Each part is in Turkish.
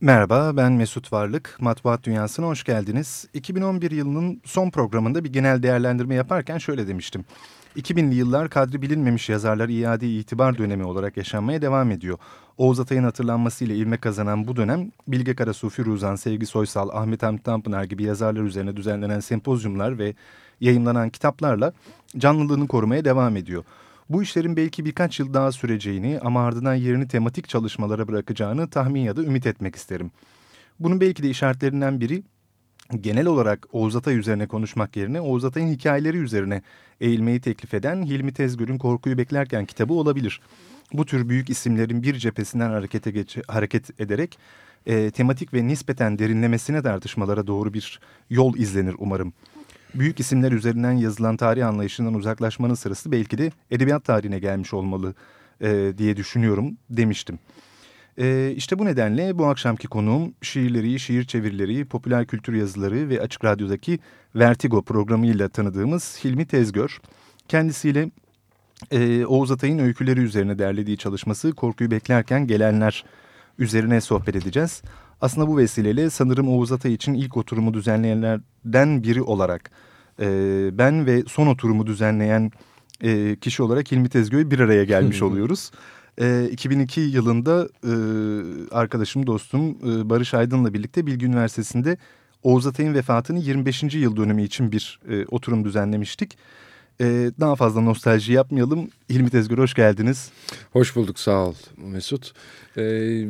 Merhaba ben Mesut Varlık. Matbuat Dünyası'na hoş geldiniz. 2011 yılının son programında bir genel değerlendirme yaparken şöyle demiştim. 2000'li yıllar kadri bilinmemiş yazarlar iade itibar dönemi olarak yaşanmaya devam ediyor. Oğuz Atay'ın hatırlanmasıyla ilme kazanan bu dönem Bilge Karasu, Firuzan, Sevgi Soysal, Ahmet Hamit Tanpınar gibi yazarlar üzerine düzenlenen sempozyumlar ve yayımlanan kitaplarla canlılığını korumaya devam ediyor. Bu işlerin belki birkaç yıl daha süreceğini ama ardından yerini tematik çalışmalara bırakacağını tahmin ya da ümit etmek isterim. Bunun belki de işaretlerinden biri genel olarak Oğuz Atay üzerine konuşmak yerine Oğuz Atay'ın hikayeleri üzerine eğilmeyi teklif eden Hilmi Tezgür'ün Korkuyu Beklerken kitabı olabilir. Bu tür büyük isimlerin bir cephesinden harekete geç hareket ederek e, tematik ve nispeten derinlemesine tartışmalara doğru bir yol izlenir umarım. Büyük isimler üzerinden yazılan tarih anlayışından uzaklaşmanın sırası belki de edebiyat tarihine gelmiş olmalı e, diye düşünüyorum demiştim. E, işte bu nedenle bu akşamki konuğum şiirleri, şiir çevirileri, popüler kültür yazıları ve Açık Radyo'daki Vertigo programıyla tanıdığımız Hilmi Tezgör. Kendisiyle e, Oğuz Atay'ın öyküleri üzerine derlediği çalışması Korkuyu Beklerken Gelenler üzerine sohbet edeceğiz. Aslında bu vesileyle sanırım Oğuz Atay için ilk oturumu düzenleyenlerden biri olarak e, ben ve son oturumu düzenleyen e, kişi olarak Hilmi Tezgör'ü bir araya gelmiş oluyoruz. E, 2002 yılında e, arkadaşım, dostum e, Barış Aydın'la birlikte Bilgi Üniversitesi'nde Oğuz Atay'ın vefatının 25. yıl dönümü için bir e, oturum düzenlemiştik. E, daha fazla nostalji yapmayalım. Hilmi Tezgör hoş geldiniz. Hoş bulduk sağ ol Mesut. Ee,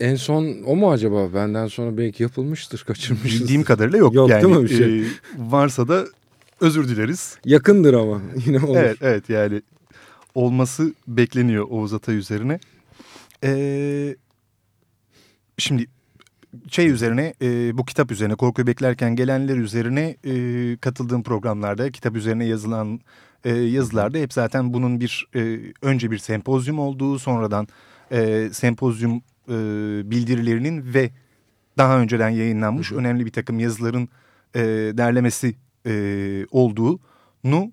en son o mu acaba? Benden sonra belki yapılmıştır, kaçırmışız. Bildiğim kadarıyla yok. Yok yani, değil mi bir şey? E, varsa da özür dileriz. Yakındır ama yine olur. Evet, evet yani olması bekleniyor Oğuz Atay üzerine. Ee, şimdi şey üzerine e, bu kitap üzerine korkuyu beklerken gelenler üzerine e, katıldığım programlarda kitap üzerine yazılan e, yazılarda hep zaten bunun bir e, önce bir sempozyum olduğu sonradan e, sempozyum e, bildirilerinin ve daha önceden yayınlanmış hı hı. önemli bir takım yazıların e, derlemesi e, olduğunu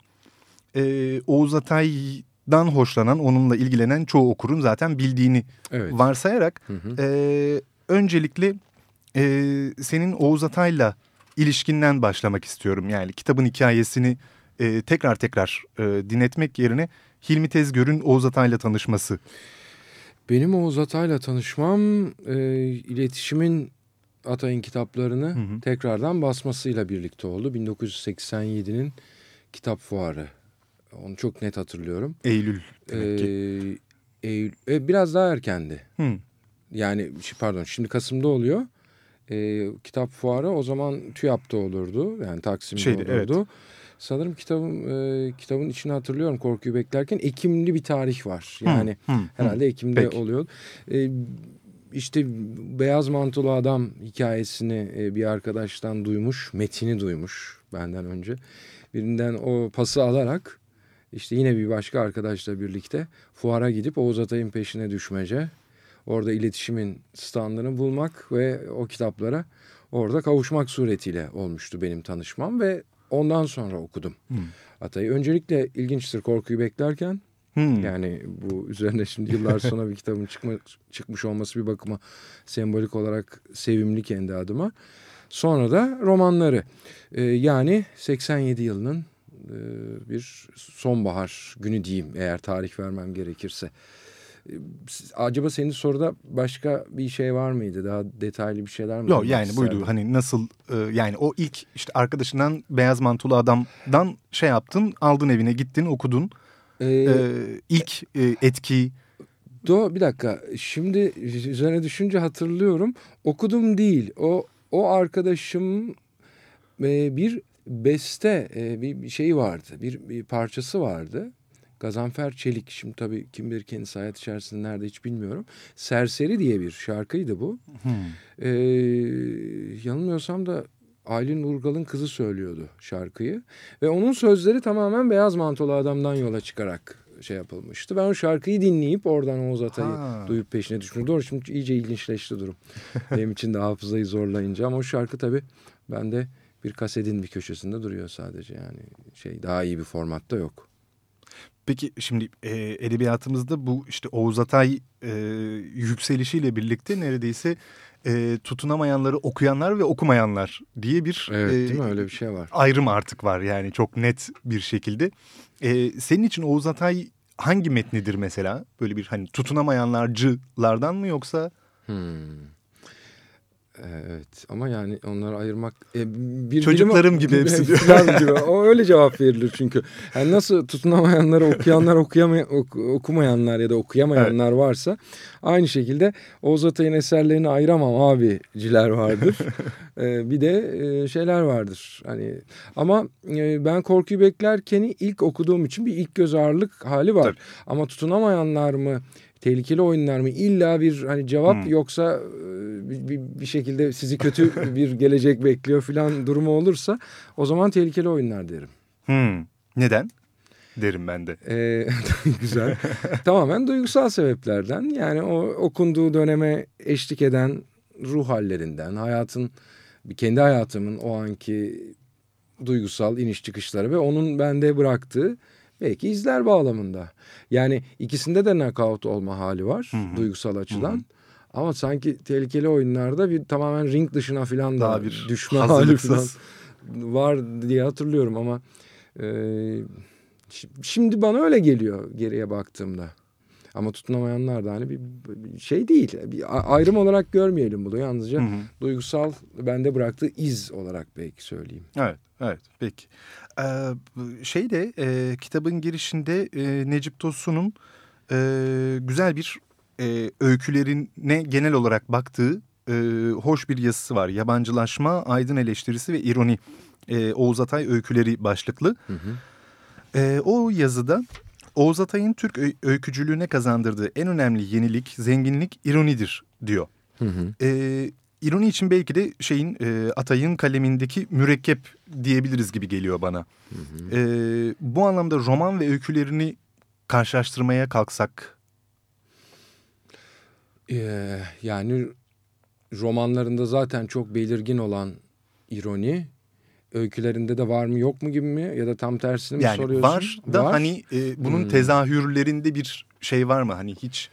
e, Oğuz Atay'dan hoşlanan onunla ilgilenen çoğu okurun zaten bildiğini evet. varsayarak hı hı. E, öncelikle e, senin Oğuz Atay'la ilişkinden başlamak istiyorum. Yani kitabın hikayesini e, tekrar tekrar e, dinletmek yerine Hilmi Tezgör'ün Oğuz Atay'la tanışması. Benim Oğuz Atay'la tanışmam e, iletişimin Atay'ın kitaplarını hı hı. tekrardan basmasıyla birlikte oldu. 1987'nin kitap fuarı. Onu çok net hatırlıyorum. Eylül demek ki. Ee, Eylül, e, biraz daha erkendi. Hı. Yani pardon şimdi Kasım'da oluyor. E, kitap fuarı o zaman TÜYAP'ta olurdu. Yani Taksim'de Şeydi, olurdu. Evet. Sanırım kitabın e, kitabın içini hatırlıyorum korkuyu beklerken Ekimli bir tarih var. Yani hı, hı, herhalde Ekim'de Peki. oluyor. E, işte Beyaz Mantolu Adam hikayesini e, bir arkadaştan duymuş, metini duymuş benden önce. Birinden o pası alarak işte yine bir başka arkadaşla birlikte fuara gidip Oğuz Atay'ın peşine düşmece. Orada iletişimin standını bulmak ve o kitaplara orada kavuşmak suretiyle olmuştu benim tanışmam ve ondan sonra okudum hmm. Atay'ı. Öncelikle ilginçtir korkuyu beklerken Hmm. Yani bu üzerine şimdi yıllar sonra bir kitabın çıkma, çıkmış olması bir bakıma sembolik olarak sevimli kendi adıma. Sonra da romanları. Ee, yani 87 yılının e, bir sonbahar günü diyeyim eğer tarih vermem gerekirse. Ee, acaba senin soruda başka bir şey var mıydı? Daha detaylı bir şeyler mi? Yok yani buydu. Hani nasıl e, yani o ilk işte arkadaşından beyaz mantolu adamdan şey yaptın, aldın evine gittin, okudun. Ee, ee, ilk e, etki... Do bir dakika. Şimdi üzerine düşünce hatırlıyorum. Okudum değil. O o arkadaşım e, bir beste bir şey vardı. Bir, bir parçası vardı. Gazanfer Çelik. Şimdi tabii kim bilir kendisi hayat içerisinde nerede hiç bilmiyorum. Serseri diye bir şarkıydı bu. Hmm. Ee, yanılmıyorsam da Aylin Urgal'ın kızı söylüyordu şarkıyı. Ve onun sözleri tamamen beyaz mantolu adamdan yola çıkarak şey yapılmıştı. Ben o şarkıyı dinleyip oradan Oğuz Atay'ı ha. duyup peşine düşmüştüm. Doğru şimdi iyice ilginçleşti durum. Benim için de hafızayı zorlayınca ama o şarkı tabii bende bir kasetin bir köşesinde duruyor sadece yani şey daha iyi bir formatta yok. Peki şimdi e, edebiyatımızda bu işte Oğuz Atay e, yükselişiyle birlikte neredeyse e, tutunamayanları okuyanlar ve okumayanlar diye bir evet, e, değil mi? öyle bir şey var. Ayrım artık var yani çok net bir şekilde. E, senin için Oğuz Atay hangi metnidir mesela? Böyle bir hani tutunamayanlarcılardan mı yoksa? Hmm. Evet ama yani onları ayırmak e, bir çocuklarım gibi hepsi diyor. gibi. O öyle cevap verilir çünkü. Yani nasıl tutunamayanları okuyanlar okuyamay ok okumayanlar ya da okuyamayanlar evet. varsa aynı şekilde Oğuz Atay'ın eserlerini ayıramam abiciler vardır. ee, bir de e, şeyler vardır. Hani ama e, ben korkuyu beklerken ilk okuduğum için bir ilk göz ağırlık hali var. Tabii. Ama tutunamayanlar mı tehlikeli oyunlar mı? İlla bir hani cevap hmm. yoksa e, bir, bir şekilde sizi kötü bir gelecek bekliyor falan durumu olursa o zaman tehlikeli oyunlar derim. Hmm. Neden? Derim ben de. Ee, güzel. Tamamen duygusal sebeplerden. Yani o okunduğu döneme eşlik eden ruh hallerinden, hayatın, kendi hayatımın o anki duygusal iniş çıkışları ve onun bende bıraktığı belki izler bağlamında. Yani ikisinde de knockout olma hali var Hı -hı. duygusal açıdan. Hı -hı. Ama sanki tehlikeli oyunlarda bir tamamen ring dışına falan da bir düşme hali falan var diye hatırlıyorum ama e, şimdi bana öyle geliyor geriye baktığımda. Ama tutunamayanlar da hani bir, bir şey değil. Bir ayrım olarak görmeyelim bunu. Yalnızca hı hı. duygusal bende bıraktığı iz olarak belki söyleyeyim. Evet, evet. Peki. Şey de e, kitabın girişinde e, Necip Tosun'un e, güzel bir e, öykülerine genel olarak baktığı e, hoş bir yazısı var. Yabancılaşma, aydın eleştirisi ve ironi. E, Oğuz Atay öyküleri başlıklı. Hı hı. E, o yazıda Oğuz Atay'ın Türk öykücülüğüne kazandırdığı en önemli yenilik, zenginlik ironidir diyor. Hı hı. E, ironi için belki de şeyin e, Atay'ın kalemindeki mürekkep diyebiliriz gibi geliyor bana. Hı hı. E, bu anlamda roman ve öykülerini karşılaştırmaya kalksak. Ee, yani romanlarında zaten çok belirgin olan ironi öykülerinde de var mı yok mu gibi mi ya da tam tersini mi yani soruyorsun? Var da var. hani e, bunun hmm. tezahürlerinde bir şey var mı? Hani hiç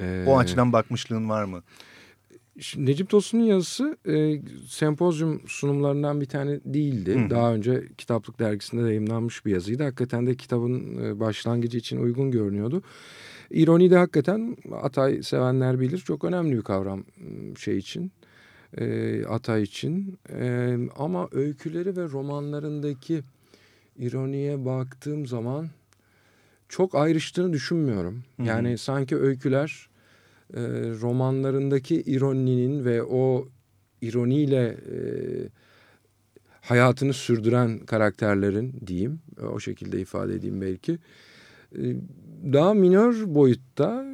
ee, o açıdan bakmışlığın var mı? Şimdi Necip Tosun'un yazısı e, sempozyum sunumlarından bir tane değildi. Hı. Daha önce Kitaplık Dergisi'nde yayınlanmış bir yazıydı. Hakikaten de kitabın e, başlangıcı için uygun görünüyordu. İroni de hakikaten Atay sevenler bilir. Çok önemli bir kavram şey için e, Atay için. E, ama öyküleri ve romanlarındaki ironiye baktığım zaman çok ayrıştığını düşünmüyorum. -hı. Yani sanki öyküler e, romanlarındaki ironinin ve o ironiyle e, hayatını sürdüren karakterlerin diyeyim o şekilde ifade edeyim belki e, daha minör boyutta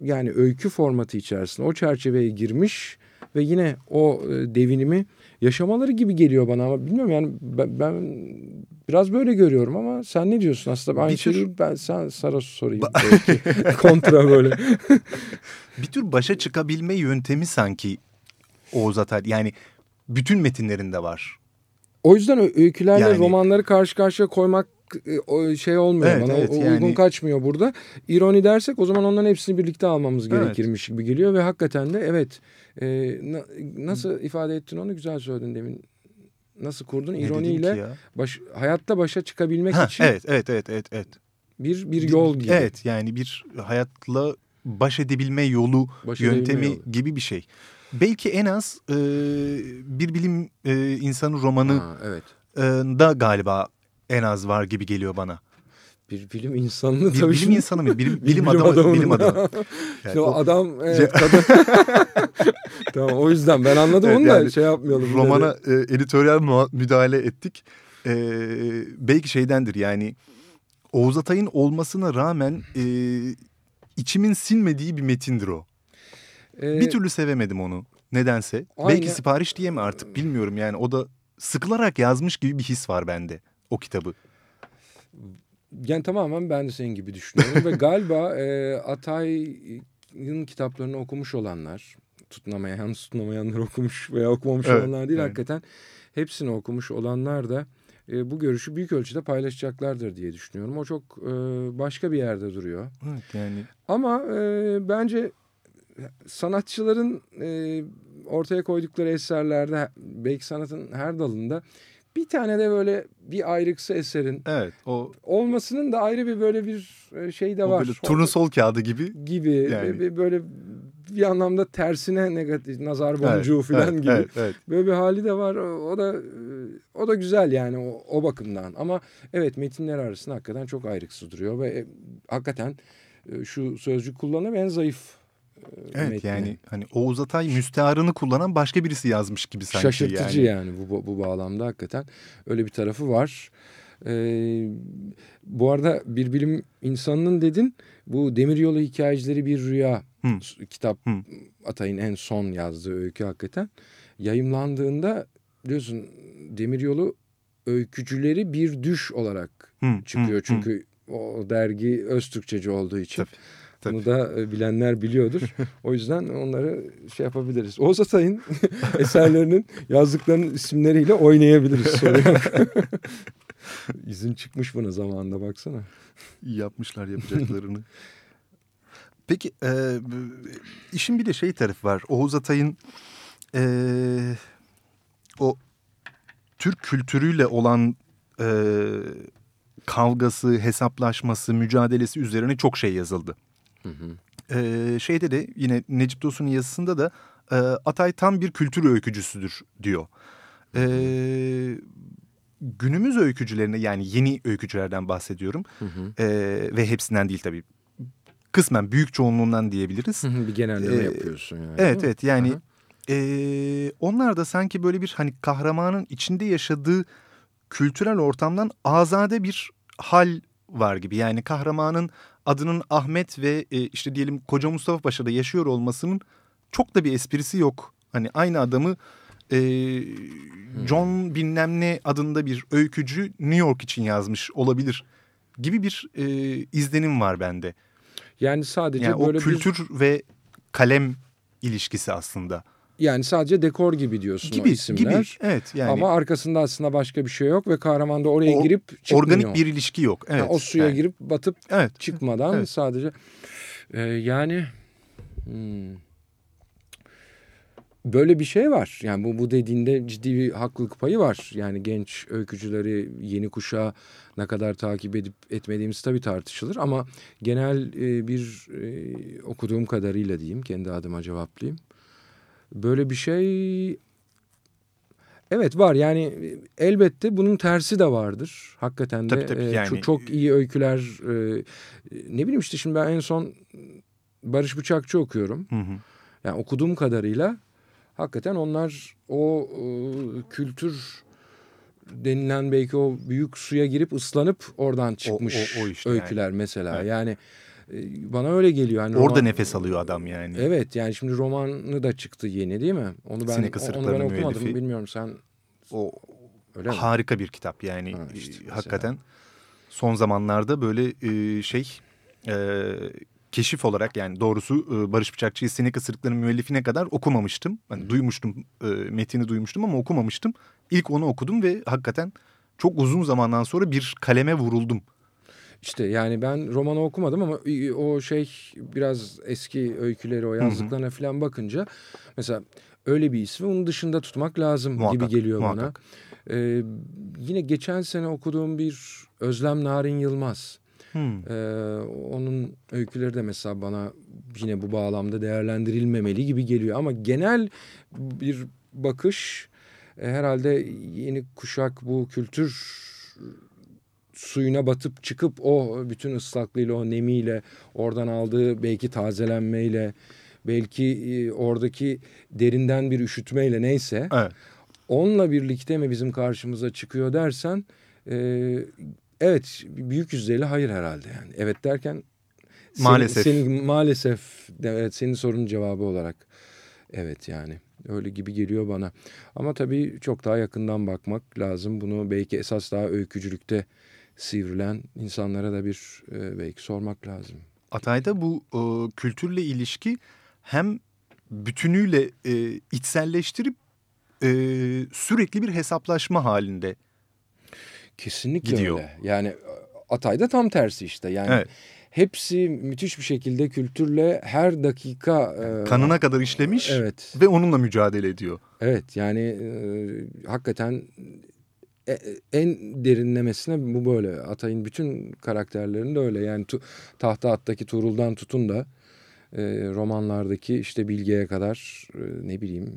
yani öykü formatı içerisinde o çerçeveye girmiş ve yine o e, devinimi yaşamaları gibi geliyor bana ama bilmiyorum yani ben, ben biraz böyle görüyorum ama sen ne diyorsun aslında aynı tür... şeyi ben sen sana sorayım kontra böyle. bir tür başa çıkabilme yöntemi sanki Oğuz Atay yani bütün metinlerinde var. O yüzden öykülerle yani... romanları karşı karşıya koymak şey olmuyor evet, bana. Evet, o, yani... uygun kaçmıyor burada. İroni dersek o zaman onların hepsini birlikte almamız gerekirmiş evet. gibi geliyor ve hakikaten de evet e, na, nasıl ifade ettin onu güzel söyledin demin. Nasıl kurdun? İroniyle baş, hayatta başa çıkabilmek ha, için. Evet, evet, evet, evet, evet. Bir bir yol gibi. Evet, yani bir hayatla baş edebilme yolu, baş yöntemi yolu. gibi bir şey. Belki en az e, bir bilim e, insanı romanı ha, evet. e, da galiba en az var gibi geliyor bana. Bir bilim insanını bir, tabii. Bilim şimdi... insanı mı? Bilim, bilim, bilim adamı. adamı. Bilim adamı. Yani o adam evet, kadın. tamam o yüzden ben anladım evet, onu da yani, şey yapmayalım. Romana e, editoryal müdahale ettik. E, belki şeydendir yani Oğuz Atay'ın olmasına rağmen e, içimin sinmediği bir metindir o. Ee, bir türlü sevemedim onu nedense. Aynen. Belki sipariş diye mi artık bilmiyorum yani o da sıkılarak yazmış gibi bir his var bende o kitabı. Yani tamamen ben de senin gibi düşünüyorum ve galiba e, Atay'ın kitaplarını okumuş olanlar, tutunamayan, tutunamayanlar okumuş veya okumamış evet, olanlar değil evet. hakikaten hepsini okumuş olanlar da e, bu görüşü büyük ölçüde paylaşacaklardır diye düşünüyorum. O çok e, başka bir yerde duruyor. Evet, yani. Ama e, bence sanatçıların e, ortaya koydukları eserlerde belki sanatın her dalında bir tane de böyle bir ayrıksı eserin evet, o olmasının da ayrı bir böyle bir e, şey de var. Böyle turnusol kağıdı gibi. Gibi yani. böyle bir anlamda tersine negatif nazar boncuğu evet, falan evet, gibi. Evet, evet. Böyle bir hali de var. O da o da güzel yani o, o bakımdan. Ama evet metinler arasında hakikaten çok ayrıksı duruyor ve e, hakikaten e, şu sözcük kullanım en zayıf Evet metni. yani hani Oğuz Atay müstearını kullanan başka birisi yazmış gibi sanki. Şaşırtıcı yani, yani bu, bu bağlamda hakikaten öyle bir tarafı var. Ee, bu arada bir bilim insanının dedin bu demiryolu hikayecileri bir rüya hmm. kitap hmm. Atay'ın en son yazdığı öykü hakikaten yayımlandığında biliyorsun demiryolu öykücüleri bir düş olarak hmm. çıkıyor. Hmm. Çünkü hmm. o dergi öz Türkçeci olduğu için. Tabii. Tabii. Bunu da e, bilenler biliyordur. o yüzden onları şey yapabiliriz. Oğuz Atay'ın eserlerinin yazdıklarının isimleriyle oynayabiliriz. İzin çıkmış buna zamanında baksana. İyi yapmışlar yapacaklarını. Peki e, işin bir de şey tarafı var. Oğuz Atay'ın e, o Türk kültürüyle olan e, kavgası, hesaplaşması, mücadelesi üzerine çok şey yazıldı. Hı hı. Ee, şeyde de yine Necip Tosun'un yazısında da e, Atay tam bir kültür öykücüsüdür diyor. Ee, günümüz öykücülerine yani yeni öykücülerden bahsediyorum. Hı hı. Ee, ve hepsinden değil tabii. Kısmen büyük çoğunluğundan diyebiliriz. Hı hı, bir genelleme ee, yapıyorsun yani. Evet evet yani e, onlar da sanki böyle bir hani kahramanın içinde yaşadığı kültürel ortamdan azade bir hal var gibi. Yani kahramanın adının Ahmet ve e, işte diyelim Koca Mustafa Paşa'da yaşıyor olmasının çok da bir esprisi yok. Hani aynı adamı e, John hmm. bilmem ne adında bir öykücü New York için yazmış olabilir gibi bir e, izlenim var bende. Yani sadece yani böyle o kültür bir... ve kalem ilişkisi aslında. Yani sadece dekor gibi diyorsun gibi, o isimler. Gibi, evet. Yani. Ama arkasında aslında başka bir şey yok ve kahraman da oraya o, girip çıkmıyor. Organik bir ilişki yok. Evet. Yani o suya yani. girip batıp evet. çıkmadan evet. sadece. Ee, yani hmm, böyle bir şey var. Yani bu, bu dediğinde ciddi bir haklılık payı var. Yani genç öykücüleri, yeni kuşağı ne kadar takip edip etmediğimiz tabii tartışılır. Ama genel e, bir e, okuduğum kadarıyla diyeyim, kendi adıma cevaplayayım Böyle bir şey Evet var yani elbette bunun tersi de vardır. Hakikaten de tabii, tabii, yani... çok, çok iyi öyküler e, ne bileyim işte şimdi ben en son Barış Bıçakçı okuyorum. Hı hı. Yani okuduğum kadarıyla hakikaten onlar o e, kültür denilen belki o büyük suya girip ıslanıp oradan çıkmış o, o, o işte öyküler yani. mesela. Evet. Yani bana öyle geliyor. Yani Orada roman... nefes alıyor adam yani. Evet yani şimdi romanı da çıktı yeni değil mi? Onu ben, onu ben okumadım müellifi. bilmiyorum sen. O öyle harika mi? bir kitap yani ha, işte hakikaten. Son zamanlarda böyle e, şey e, keşif olarak yani doğrusu e, Barış Bıçakçı'yı Sinek Isırıkların müellifine kadar okumamıştım. Hani duymuştum metini duymuştum ama okumamıştım. İlk onu okudum ve hakikaten çok uzun zamandan sonra bir kaleme vuruldum. İşte yani ben romanı okumadım ama o şey biraz eski öyküleri o yazdıklarına falan bakınca mesela öyle bir ismi onun dışında tutmak lazım muhakkak, gibi geliyor muhakkak. bana. Ee, yine geçen sene okuduğum bir Özlem Narin Yılmaz. Hmm. Ee, onun öyküleri de mesela bana yine bu bağlamda değerlendirilmemeli gibi geliyor. Ama genel bir bakış e, herhalde yeni kuşak bu kültür suyuna batıp çıkıp o bütün ıslaklığıyla o nemiyle oradan aldığı belki tazelenmeyle belki e, oradaki derinden bir üşütmeyle neyse evet. onunla birlikte mi bizim karşımıza çıkıyor dersen e, evet büyük yüzdeyle hayır herhalde yani. Evet derken maalesef. senin, senin maalesef evet senin sorunun cevabı olarak evet yani. Öyle gibi geliyor bana. Ama tabii çok daha yakından bakmak lazım. Bunu belki esas daha öykücülükte sivrilen insanlara da bir e, belki sormak lazım. Atay'da bu e, kültürle ilişki hem bütünüyle e, içselleştirip e, sürekli bir hesaplaşma halinde Kesinlikle gidiyor. öyle. Yani Atay'da tam tersi işte. Yani Evet. hepsi müthiş bir şekilde kültürle her dakika e, kanına kadar işlemiş Evet. ve onunla mücadele ediyor. Evet yani e, hakikaten e- en derinlemesine bu böyle. Atay'ın bütün karakterlerinde öyle. Yani tu, tahta attaki Tuğrul'dan tutun da e, romanlardaki işte Bilge'ye kadar e, ne bileyim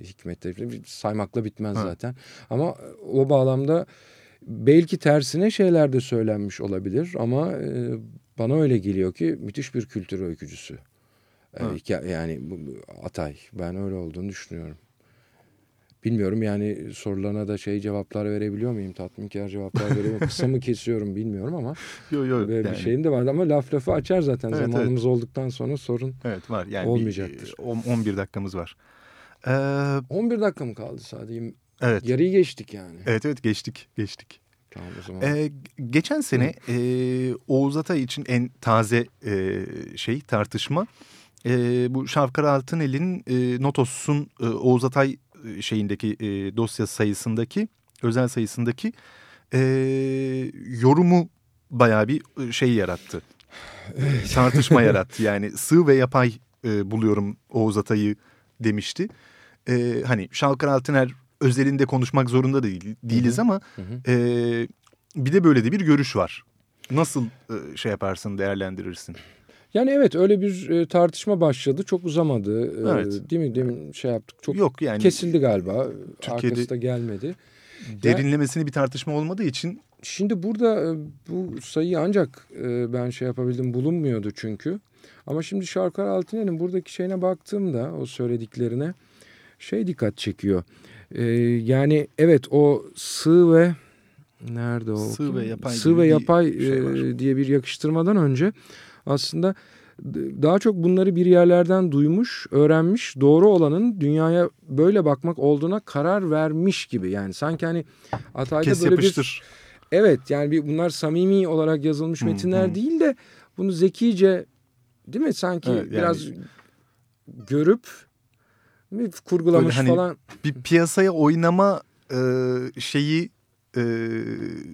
e, Hikmet'te saymakla bitmez Ha. zaten. Ama o bağlamda belki tersine şeyler de söylenmiş olabilir ama e, bana öyle geliyor ki müthiş bir kültür öykücüsü. E, Ha. yani Atay ben öyle olduğunu düşünüyorum. Bilmiyorum yani sorularına da şey cevaplar verebiliyor muyum? Tatminkar cevaplar verebiliyor muyum? Kısa mı kesiyorum bilmiyorum ama Yo, yo, böyle yani, bir şeyim de var. Ama laf lafı açar zaten. Evet, Zamanımız olduktan sonra sorun. Evet var yani Olmayacaktır. Bir, on- 11 dakikamız var. Ee, 11 dakika mı kaldı sadece? evet. Yarıyı geçtik yani. Evet evet geçtik geçtik. Tamam o zaman. Ee, geçen sene e, Oğuz Atay için en taze e, şey tartışma e, bu Şavkar Altınel'in e, Notos'un e, Oğuz Atay e, şeyindeki e, dosya sayısındaki özel sayısındaki e, yorumu bayağı bir e, şey yarattı. Tartışma yarattı yani sığ ve yapay e, buluyorum Oğuz Atay'ı demişti. E, hani Şavkar Altıner özelinde konuşmak zorunda değil, değiliz ama Hı hı. ee, bir de böyle de bir görüş var. Nasıl e, şey yaparsın, değerlendirirsin? Yani evet öyle bir e, tartışma başladı. Çok uzamadı. E, Evet. Değil mi? Demin şey yaptık. Çok Yok yani kesildi galiba. Türkiye'de- Arkası da gelmedi. derinlemesine bir tartışma olmadığı için Şimdi burada e, bu sayıyı ancak e, ben şey yapabildim bulunmuyordu çünkü. Ama şimdi Şarkar Altıner'in buradaki şeyine baktığımda o söylediklerine şey dikkat çekiyor. E, yani evet o sığ ve nerede o? Sığ ve yapay Sığ ve yapay şey e, var. diye bir yakıştırmadan önce aslında daha çok bunları bir yerlerden duymuş, öğrenmiş, doğru olanın dünyaya böyle bakmak olduğuna karar vermiş gibi. Yani sanki hani Atay'da kes böyle bir yapıştır. Evet yani bir, bunlar samimi olarak yazılmış Hı, metinler hı. değil de bunu zekice değil mi sanki Evet, yani- biraz görüp mi kurgulamış Böyle hani- falan. Bir piyasaya oynama e, şeyi e,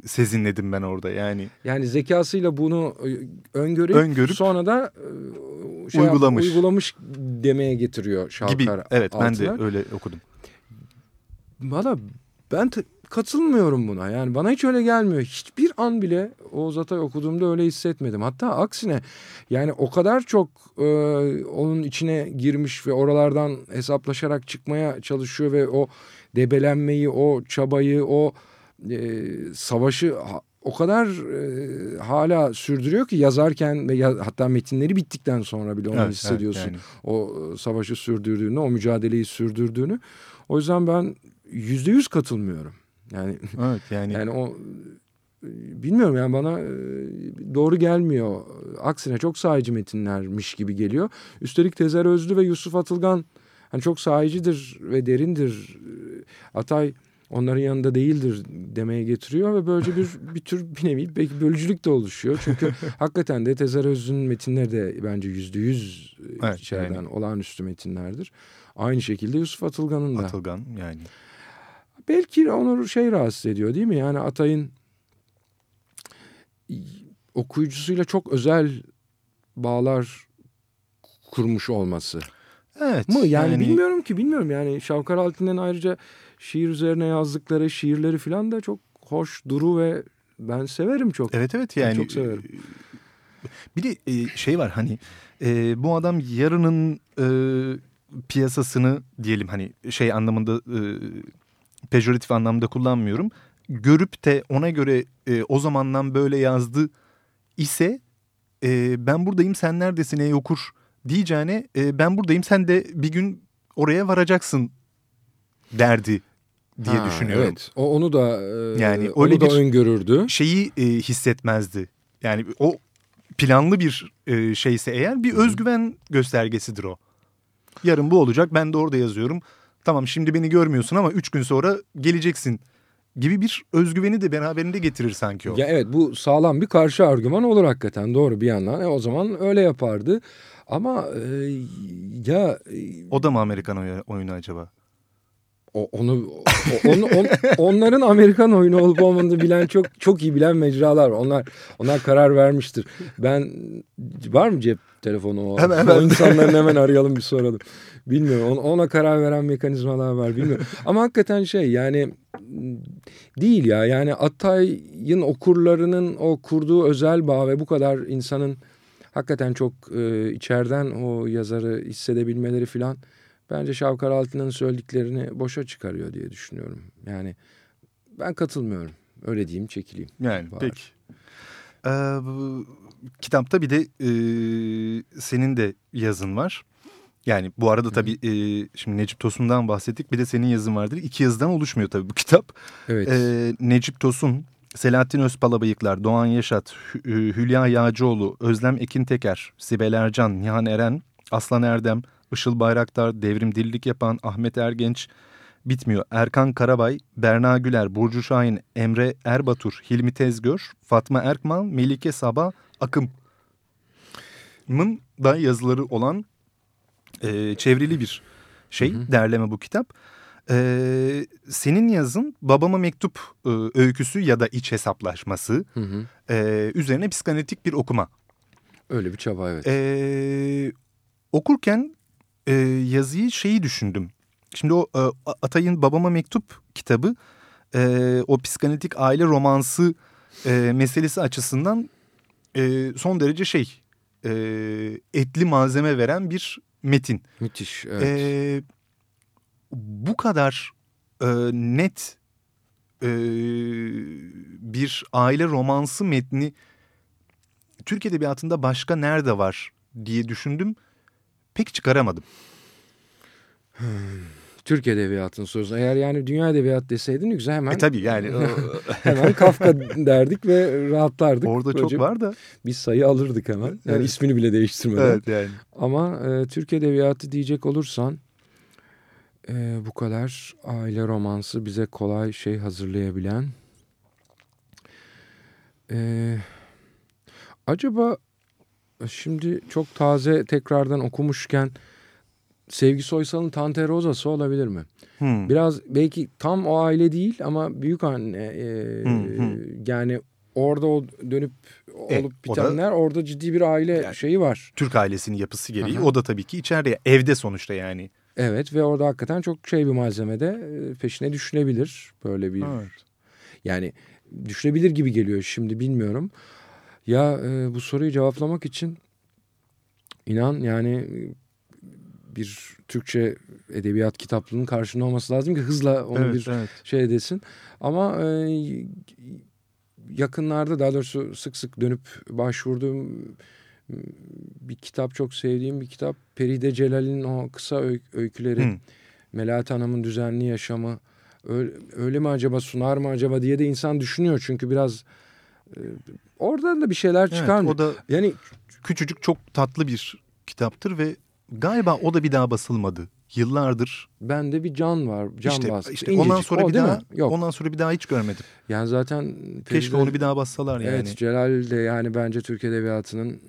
sezinledim ben orada. Yani Yani zekasıyla bunu e, öngörüp, Öngörüp sonra da e, şey yap- uygulamış. uygulamış demeye getiriyor Şalkar gibi. Evet ben Altıner. de öyle okudum. Valla ben katılmıyorum buna. Yani bana hiç öyle gelmiyor. Hiçbir an bile Oğuz Atay okuduğumda öyle hissetmedim. Hatta aksine yani o kadar çok e, onun içine girmiş ve oralardan hesaplaşarak çıkmaya çalışıyor ve o debelenmeyi, o çabayı, o e, savaşı o kadar e, hala sürdürüyor ki yazarken ve ya- hatta metinleri bittikten sonra bile onu Evet, evet, hissediyorsun yani. o e, savaşı sürdürdüğünü, o mücadeleyi sürdürdüğünü. O yüzden ben yüzde yüz katılmıyorum. Yani Evet yani, yani o e, bilmiyorum yani bana e, doğru gelmiyor. Aksine çok sahici metinlermiş gibi geliyor. Üstelik Tezer Özlü ve Yusuf Atılgan hani çok sahicidir ve derindir. Atay onların yanında değildir demeye getiriyor ve böylece bir bir tür bir nevi belki bölücülük de oluşuyor. Çünkü hakikaten de Tezer Özlü'nün metinleri de bence yüzde yüz e, Evet, içeriden yani. olağanüstü metinlerdir. Aynı şekilde Yusuf Atılgan'ın da. Atılgan yani. Belki onu şey rahatsız ediyor değil mi? Yani Atay'ın okuyucusuyla çok özel bağlar kurmuş olması. Evet. Mı? Yani, bilmiyorum ki bilmiyorum. Yani Şavkar Altin'den ayrıca şiir üzerine yazdıkları şiirleri falan da çok hoş, duru ve ben severim çok. Evet evet Ben yani. çok severim. Bir de e, şey var hani e, bu adam yarının e, piyasasını diyelim hani şey anlamında e, pejoratif anlamda kullanmıyorum. Görüp de ona göre e, o zamandan böyle yazdı ise e, ben buradayım sen neredesin ey okur diyeceğine e, ben buradayım sen de bir gün oraya varacaksın derdi diye Ha, düşünüyorum. Evet. O onu da e, Yani onu öyle da bir- öngörürdü. şeyi e, hissetmezdi. Yani o planlı bir e, şeyse eğer bir özgüven göstergesidir o. Yarın bu olacak ben de orada yazıyorum. Tamam şimdi beni görmüyorsun ama üç gün sonra geleceksin gibi bir özgüveni de beraberinde getirir sanki o. Ya evet bu sağlam bir karşı argüman olur hakikaten doğru bir yandan. E, o zaman öyle yapardı. Ama e, ya... E, o da mı Amerikan oyunu acaba? O, onu, o, onu on, onların Amerikan oyunu olup olmadığını bilen çok çok iyi bilen mecralar Onlar onlar karar vermiştir. Ben var mı cep telefonu o? Hemen, hemen. O insanların hemen arayalım bir soralım. Bilmiyorum. Ona, ona karar veren mekanizmalar var bilmiyorum. Ama hakikaten şey yani değil ya. Yani Atay'ın okurlarının o kurduğu özel bağ ve bu kadar insanın hakikaten çok e, içeriden o yazarı hissedebilmeleri filan bence Şavkar Altı'nın söylediklerini boşa çıkarıyor diye düşünüyorum. Yani ben katılmıyorum. Öyle diyeyim çekileyim. Yani var. peki. Ee, bu, kitapta bir de e, senin de yazın var. Yani bu arada tabii e, şimdi Necip Tosun'dan bahsettik. Bir de senin yazın vardır. İki yazıdan oluşmuyor tabii bu kitap. Evet. E, Necip Tosun, Selahattin Özpalabıyıklar, Doğan Yaşat, Hülya Yağcıoğlu, Özlem Ekin Teker, Sibel Ercan, Nihan Eren, Aslan Erdem, Işıl Bayraktar, Devrim Dillik Yapan, Ahmet Ergenç, bitmiyor. Erkan Karabay, Berna Güler, Burcu Şahin, Emre Erbatur, Hilmi Tezgör, Fatma Erkman, Melike Sabah, Akım'ın da yazıları olan e, çevrili bir şey, hı hı. derleme bu kitap. Ee, senin yazın babama mektup e, öyküsü ya da iç hesaplaşması hı hı. E, üzerine psikanalitik bir okuma. Öyle bir çaba evet. Ee, okurken e, yazıyı şeyi düşündüm. Şimdi o e, Atay'ın Babama Mektup kitabı e, o psikanalitik aile romansı e, meselesi açısından e, son derece şey e, etli malzeme veren bir metin. Müthiş evet. E, bu kadar e, net e, bir aile romansı metni Türk Edebiyatı'nda başka nerede var diye düşündüm pek çıkaramadım. Hmm. Türk Edebiyatı'nın sorusu. Eğer yani dünya edebiyat deseydin güzel hemen. E tabii yani. hemen Kafka derdik ve rahatlardık. Orada çok Hocam, var da. Bir sayı alırdık hemen. Yani evet. ismini bile değiştirmeden. Evet yani. Ama e, Türk Edebiyatı diyecek olursan e, bu kadar aile romansı bize kolay şey hazırlayabilen. E, acaba şimdi çok taze tekrardan okumuşken Sevgi Soysal'ın Tante Rosa'sı olabilir mi? Hmm. Biraz belki tam o aile değil ama büyük anne e, hmm, hmm. yani orada o dönüp e, olup e, bitenler orada ciddi bir aile yani, şeyi var. Türk ailesinin yapısı gereği Aha. o da tabii ki içeride evde sonuçta yani. Evet ve orada hakikaten çok şey bir malzemede e, peşine düşülebilir böyle bir evet. yani düşülebilir gibi geliyor şimdi bilmiyorum. Ya e, bu soruyu cevaplamak için inan yani bir Türkçe edebiyat kitaplığının karşında olması lazım ki hızla onu evet, bir evet. şey edesin. Ama e, yakınlarda daha doğrusu sık sık dönüp başvurduğum bir kitap çok sevdiğim bir kitap. Peride Celal'in o kısa öy öyküleri. Hmm. Melahat Hanım'ın düzenli yaşamı. Öyle, öyle mi acaba sunar mı acaba diye de insan düşünüyor. Çünkü biraz oradan da bir şeyler çıkar evet, mı? O da yani küçücük çok tatlı bir kitaptır ve Galiba o da bir daha basılmadı. Yıllardır. Bende bir can var. Can işte, bastı. İşte ondan sonra o, bir daha Yok. ondan sonra bir daha hiç görmedim. Yani zaten keşke onu bir daha bassalar yani. Evet Celal de yani bence Türk edebiyatının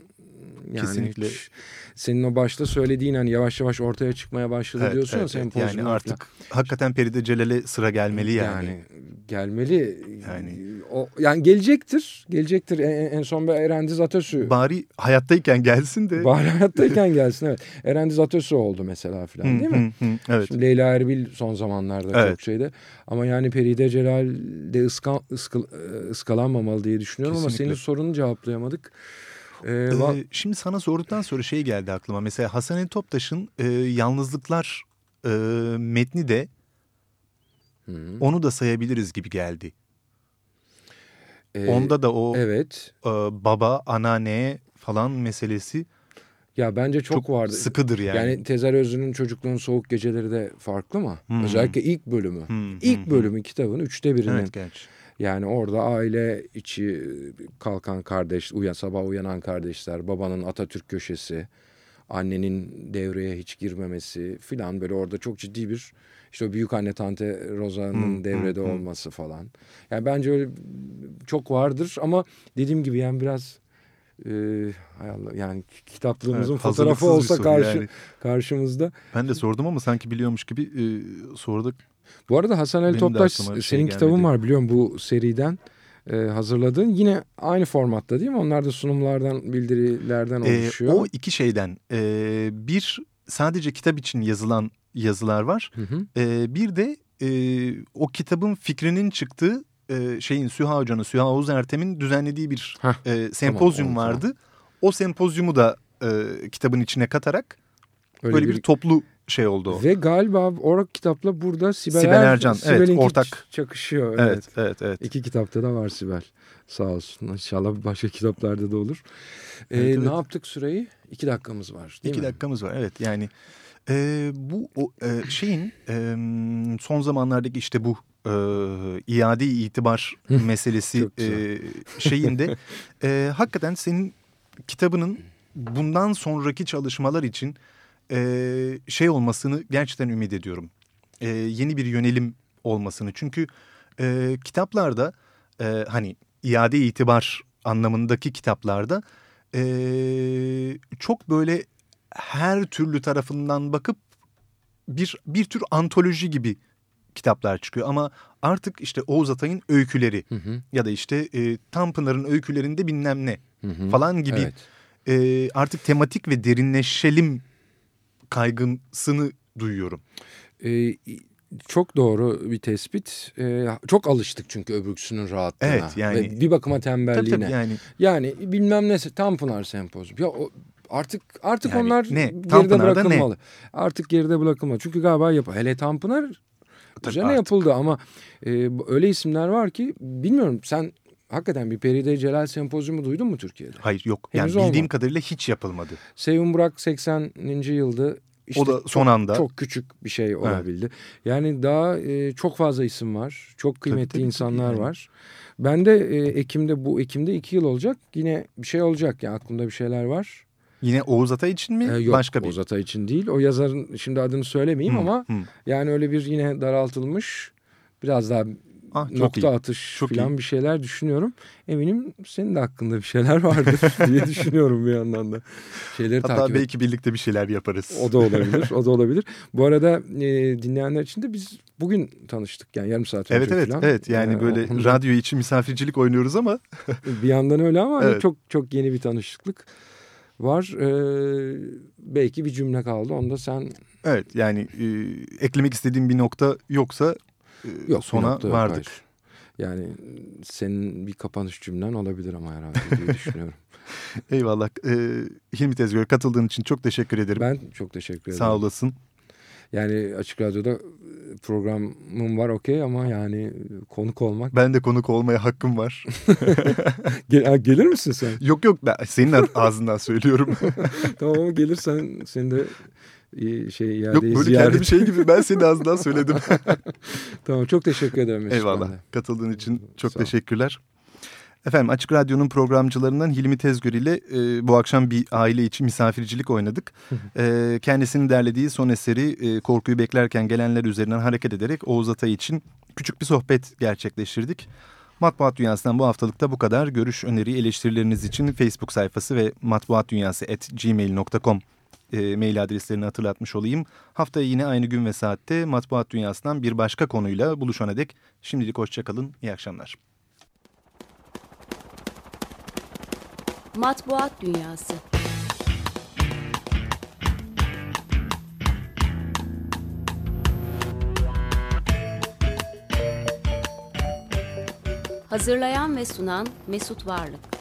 yani Kesinlikle. Hiç, senin o başta söylediğin hani yavaş yavaş ortaya çıkmaya başladı evet, diyorsun evet, ya evet. Yani artık hakikaten Peride Celal'e sıra gelmeli yani. Yani gelmeli. Yani o yani gelecektir. Gelecektir. En, en son bir Erendiz Atösü. Bari hayattayken gelsin de. Bari hayattayken gelsin evet. Erendiz Atösü oldu mesela filan değil mi? evet. Şimdi Leyla Erbil son zamanlarda evet. çok şeyde. Ama yani Peride Celal de ıska, ıskal, ıskalanmamalı diye düşünüyorum Kesinlikle. ama senin sorunu cevaplayamadık. Ee, ee, şimdi sana sorduktan sonra şey geldi aklıma. Mesela Hasan Ali Toptaş'ın e, Yalnızlıklar e, metni de Hı -hı. onu da sayabiliriz gibi geldi. Ee, Onda da o evet. e, baba, anneanne falan meselesi ya bence çok, çok vardı. Sıkıdır yani. Yani Tezer Özlü'nün Çocukluğun Soğuk Geceleri de farklı mı? Hmm. Özellikle ilk bölümü. Hmm. İlk hmm. bölümü kitabın üçte birinin. Evet gerçi. Yani orada aile içi kalkan kardeş, uyan sabah uyanan kardeşler, babanın Atatürk köşesi, annenin devreye hiç girmemesi filan böyle orada çok ciddi bir işte o büyük anne Tante Rosa'nın hmm, devrede hmm, olması falan. Yani bence öyle çok vardır ama dediğim gibi yani biraz e, hay Allah yani kitaplığımızın evet, fotoğrafı olsa karşı yani. karşımızda. Ben de sordum ama sanki biliyormuş gibi e, sorduk. Bu arada Hasan Ali Toptaş senin şey kitabın var biliyorum bu seriden e, hazırladığın yine aynı formatta değil mi? Onlar da sunumlardan, bildirilerden e, oluşuyor. E, o iki şeyden. E, bir sadece kitap için yazılan yazılar var. Hı hı. E, bir de e, o kitabın fikrinin çıktığı e, şeyin Süha Hoca'nın, Süha Oğuz Ertem'in düzenlediği bir Heh, e, sempozyum tamam, vardı. Tamam. O sempozyumu da e, kitabın içine katarak Öyle böyle bir, bir toplu şey oldu o. Ve galiba Orak kitapla burada Sibel, Sibel Ercan evet ortak çakışıyor. Evet. evet evet evet. İki kitapta da var Sibel. Sağ olsun. İnşallah başka kitaplarda da olur. Ee, evet, evet. Ne yaptık süreyi? İki dakikamız var değil İki mi? dakikamız var evet yani e, bu o, e, şeyin e, son zamanlardaki işte bu e, iade itibar meselesi e, şeyinde e, hakikaten senin kitabının bundan sonraki çalışmalar için e, şey olmasını gerçekten ümit ediyorum. E, yeni bir yönelim olmasını. Çünkü e, kitaplarda e, hani iade itibar anlamındaki kitaplarda e, çok böyle her türlü tarafından bakıp bir bir tür antoloji gibi kitaplar çıkıyor. Ama artık işte Oğuz Atay'ın öyküleri hı hı. ya da işte e, Tanpınar'ın öykülerinde bilmem ne hı hı. falan gibi evet. e, artık tematik ve derinleşelim kaygısını duyuyorum. Ee, çok doğru bir tespit. Ee, çok alıştık çünkü öbürküsünün rahatlığına. Evet yani. Ve bir bakıma tembelliğine. Tabii, tabii yani. Yani bilmem ne Tanpınar Sempozyum. Ya o, artık artık yani onlar ne? geride bırakılmalı. Ne? Artık geride bırakılmalı. Çünkü galiba yap hele Tanpınar üzerine yapıldı ama e, öyle isimler var ki bilmiyorum sen hakikaten bir Peride Celal sempozyumu duydun mu Türkiye'de? Hayır yok. Henüz yani bildiğim olmadı. kadarıyla hiç yapılmadı. Sevim Burak 80. yılda işte o da son anda. Çok küçük bir şey olabildi. Evet. Yani daha e, çok fazla isim var. Çok kıymetli tabii, tabii, insanlar yani. var. Ben de e, Ekim'de bu Ekim'de iki yıl olacak. Yine bir şey olacak yani aklımda bir şeyler var. Yine Oğuz Atay için mi? Ee, yok, Başka bir. Oğuz Atay için değil. O yazarın şimdi adını söylemeyeyim hmm, ama hmm. yani öyle bir yine daraltılmış biraz daha ah, nokta iyi. atış çok falan iyi. bir şeyler düşünüyorum. Eminim senin de hakkında bir şeyler vardır diye düşünüyorum bir yandan da. Şeyleri Hatta takip belki et. birlikte bir şeyler yaparız. O da olabilir. o da olabilir. Bu arada e, dinleyenler için de biz bugün tanıştık yani yarım saat önce Evet evet falan. evet yani ee, böyle onu... radyo için misafircilik oynuyoruz ama. bir yandan öyle ama evet. çok çok yeni bir tanışıklık var. Ee, belki bir cümle kaldı. Onu da sen... Evet yani e, eklemek istediğim bir nokta yoksa yok, sona nokta vardık. Yok, yani senin bir kapanış cümlen olabilir ama herhalde diye düşünüyorum. Eyvallah. Ee, Hilmi Tezgör katıldığın için çok teşekkür ederim. Ben çok teşekkür ederim. Sağ olasın. Yani Açık Radyo'da programım var okey ama yani konuk olmak. Ben de konuk olmaya hakkım var. Gel, gelir misin sen? Yok yok ben senin ağzından söylüyorum. tamam gelirsen seni de şey Yok böyle ziyaret. kendi bir şey gibi ben senin ağzından söyledim. tamam çok teşekkür ederim. Mesut Eyvallah. Katıldığın için çok Sağ teşekkürler. Efendim Açık Radyo'nun programcılarından Hilmi Tezgör ile e, bu akşam bir aile için misafircilik oynadık. e, kendisinin derlediği son eseri e, Korkuyu Beklerken Gelenler üzerinden hareket ederek Oğuz Atay için küçük bir sohbet gerçekleştirdik. Matbuat Dünyası'ndan bu haftalıkta bu kadar. Görüş, öneri, eleştirileriniz için Facebook sayfası ve matbuatdunyası.gmail.com e, mail adreslerini hatırlatmış olayım. Haftaya yine aynı gün ve saatte Matbuat Dünyası'ndan bir başka konuyla buluşana dek şimdilik hoşçakalın, iyi akşamlar. Matbuat Dünyası Hazırlayan ve sunan Mesut Varlık